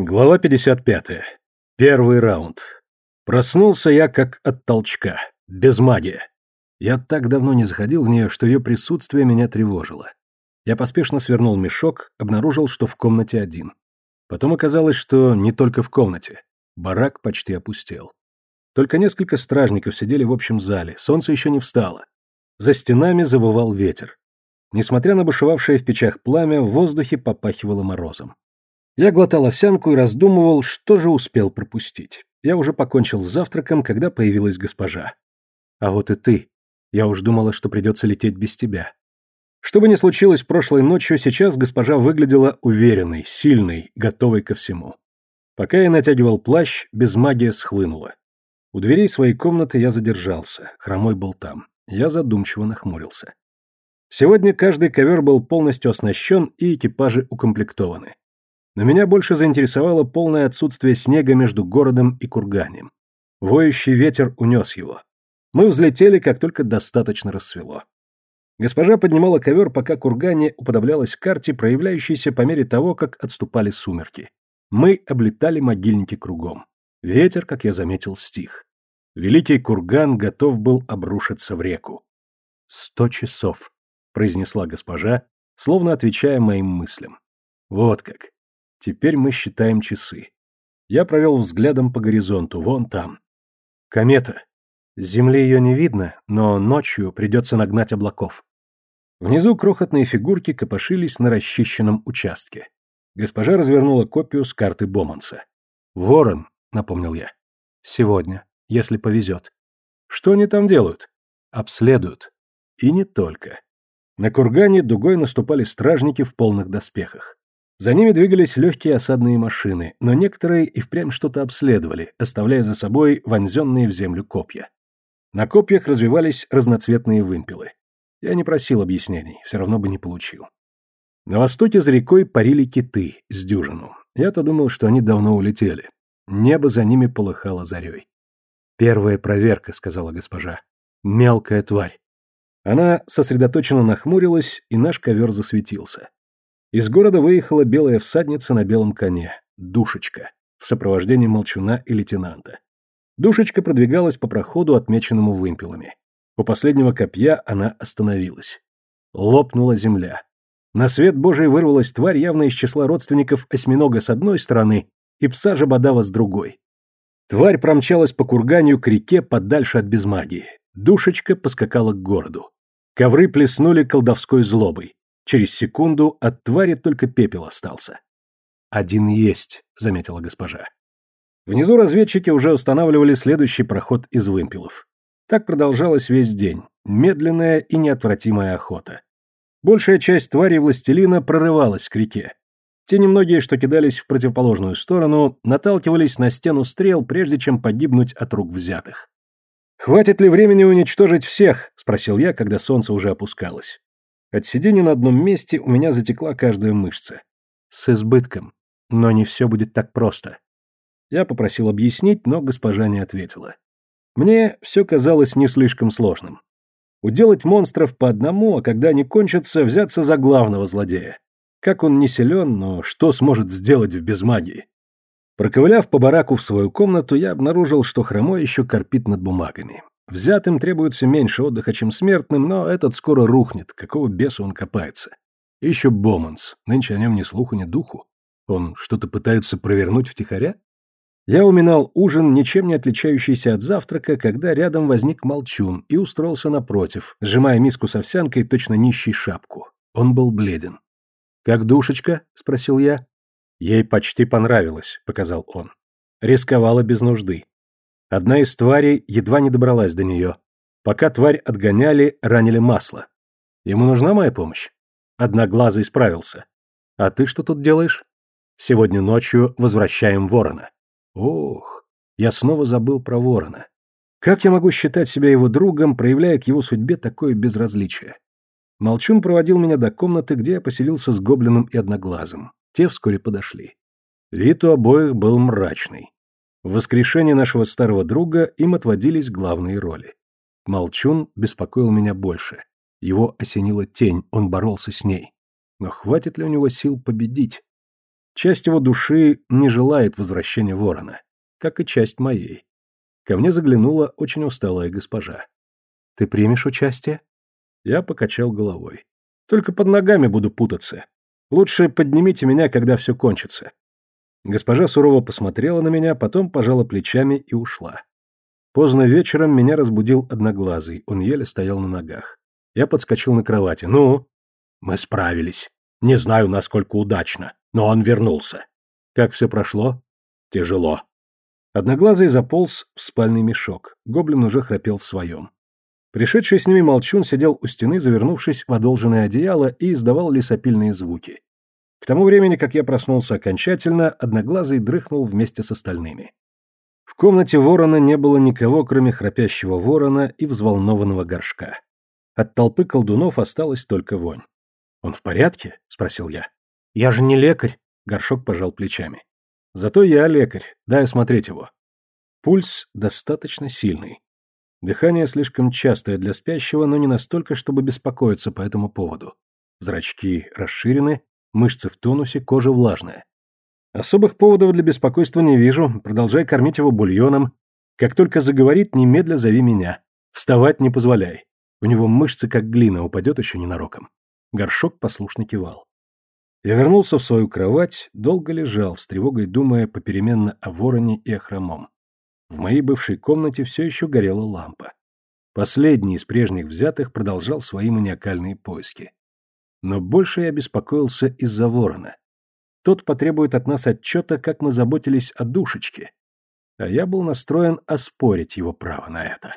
Глава 55. Первый раунд. Проснулся я как от толчка, без магии. Я так давно не заходил в нее, что ее присутствие меня тревожило. Я поспешно свернул мешок, обнаружил, что в комнате один. Потом оказалось, что не только в комнате. Барак почти опустел. Только несколько стражников сидели в общем зале, солнце еще не встало. За стенами завывал ветер. Несмотря на бушевавшее в печах пламя, в воздухе попахивало морозом. Я глотал овсянку и раздумывал, что же успел пропустить. Я уже покончил с завтраком, когда появилась госпожа. А вот и ты. Я уж думала, что придется лететь без тебя. Что бы ни случилось прошлой ночью, сейчас госпожа выглядела уверенной, сильной, готовой ко всему. Пока я натягивал плащ, без магии схлынула. У дверей своей комнаты я задержался, хромой был там. Я задумчиво нахмурился. Сегодня каждый ковер был полностью оснащен и экипажи укомплектованы. Но меня больше заинтересовало полное отсутствие снега между городом и курганем. Воющий ветер унес его. Мы взлетели, как только достаточно рассвело. Госпожа поднимала ковер, пока кургане уподоблялась карте, проявляющейся по мере того, как отступали сумерки. Мы облетали могильники кругом. Ветер, как я заметил, стих. Великий курган готов был обрушиться в реку. «Сто часов», — произнесла госпожа, словно отвечая моим мыслям. «Вот как. Теперь мы считаем часы. Я провел взглядом по горизонту, вон там. Комета. С Земли ее не видно, но ночью придется нагнать облаков. Внизу крохотные фигурки копошились на расчищенном участке. Госпожа развернула копию с карты Боманса. «Ворон», — напомнил я. «Сегодня, если повезет». «Что они там делают?» «Обследуют». И не только. На кургане дугой наступали стражники в полных доспехах. За ними двигались легкие осадные машины, но некоторые и впрямь что-то обследовали, оставляя за собой вонзенные в землю копья. На копьях развивались разноцветные вымпелы. Я не просил объяснений, все равно бы не получил. На востоке за рекой парили киты с дюжину. Я-то думал, что они давно улетели. Небо за ними полыхало зарей. «Первая проверка», — сказала госпожа. «Мелкая тварь». Она сосредоточенно нахмурилась, и наш ковер засветился. Из города выехала белая всадница на белом коне, Душечка, в сопровождении молчуна и лейтенанта. Душечка продвигалась по проходу, отмеченному вымпелами. У последнего копья она остановилась. Лопнула земля. На свет Божий вырвалась тварь явно из числа родственников осьминога с одной стороны и пса Жабодава с другой. Тварь промчалась по курганию к реке подальше от безмагии. Душечка поскакала к городу. Ковры плеснули колдовской злобой. Через секунду от твари только пепел остался. «Один есть», — заметила госпожа. Внизу разведчики уже устанавливали следующий проход из вымпелов. Так продолжалось весь день. Медленная и неотвратимая охота. Большая часть тварей властелина прорывалась к реке. Те немногие, что кидались в противоположную сторону, наталкивались на стену стрел, прежде чем погибнуть от рук взятых. «Хватит ли времени уничтожить всех?» – спросил я, когда солнце уже опускалось. От сидения на одном месте у меня затекла каждая мышца. С избытком. Но не все будет так просто. Я попросил объяснить, но госпожа не ответила. Мне все казалось не слишком сложным. Уделать монстров по одному, а когда они кончатся, взяться за главного злодея. Как он не силен, но что сможет сделать в безмагии? Проковыляв по бараку в свою комнату, я обнаружил, что хромой еще корпит над бумагами. Взятым требуется меньше отдыха, чем смертным, но этот скоро рухнет, какого беса он копается. И еще Боманс, нынче о нем ни слуху, ни духу. Он что-то пытается провернуть втихаря? Я уминал ужин, ничем не отличающийся от завтрака, когда рядом возник молчун и устроился напротив, сжимая миску с овсянкой, точно нищий шапку. Он был бледен. «Как душечка?» — спросил я. «Ей почти понравилось», — показал он. Рисковала без нужды. Одна из тварей едва не добралась до нее. Пока тварь отгоняли, ранили масло. Ему нужна моя помощь? Одноглазый справился. А ты что тут делаешь? Сегодня ночью возвращаем ворона. Ох, я снова забыл про ворона. Как я могу считать себя его другом, проявляя к его судьбе такое безразличие? Молчун проводил меня до комнаты, где я поселился с гоблином и одноглазым. Те вскоре подошли. Вид у обоих был мрачный. В воскрешении нашего старого друга им отводились главные роли. Молчун беспокоил меня больше. Его осенила тень, он боролся с ней. Но хватит ли у него сил победить? Часть его души не желает возвращения ворона, как и часть моей. Ко мне заглянула очень усталая госпожа. «Ты примешь участие?» Я покачал головой. «Только под ногами буду путаться. Лучше поднимите меня, когда все кончится». Госпожа сурово посмотрела на меня, потом пожала плечами и ушла. Поздно вечером меня разбудил одноглазый, он еле стоял на ногах. Я подскочил на кровати. «Ну?» «Мы справились. Не знаю, насколько удачно, но он вернулся». «Как все прошло?» «Тяжело». Одноглазый заполз в спальный мешок. Гоблин уже храпел в своем. Пришедший с ними молчун сидел у стены, завернувшись в одолженное одеяло и издавал лесопильные звуки. К тому времени, как я проснулся окончательно, Одноглазый дрыхнул вместе с остальными. В комнате ворона не было никого, кроме храпящего ворона и взволнованного горшка. От толпы колдунов осталась только вонь. «Он в порядке?» — спросил я. «Я же не лекарь», — горшок пожал плечами. «Зато я лекарь, дай осмотреть его». Пульс достаточно сильный. Дыхание слишком частое для спящего, но не настолько, чтобы беспокоиться по этому поводу. Зрачки расширены, мышцы в тонусе, кожа влажная. Особых поводов для беспокойства не вижу, продолжай кормить его бульоном. Как только заговорит, немедля зови меня. Вставать не позволяй. У него мышцы как глина, упадет еще ненароком. Горшок послушно кивал. Я вернулся в свою кровать, долго лежал, с тревогой думая попеременно о вороне и о хромом. В моей бывшей комнате все еще горела лампа. Последний из прежних взятых продолжал свои маниакальные поиски. Но больше я беспокоился из-за ворона. Тот потребует от нас отчета, как мы заботились о душечке. А я был настроен оспорить его право на это.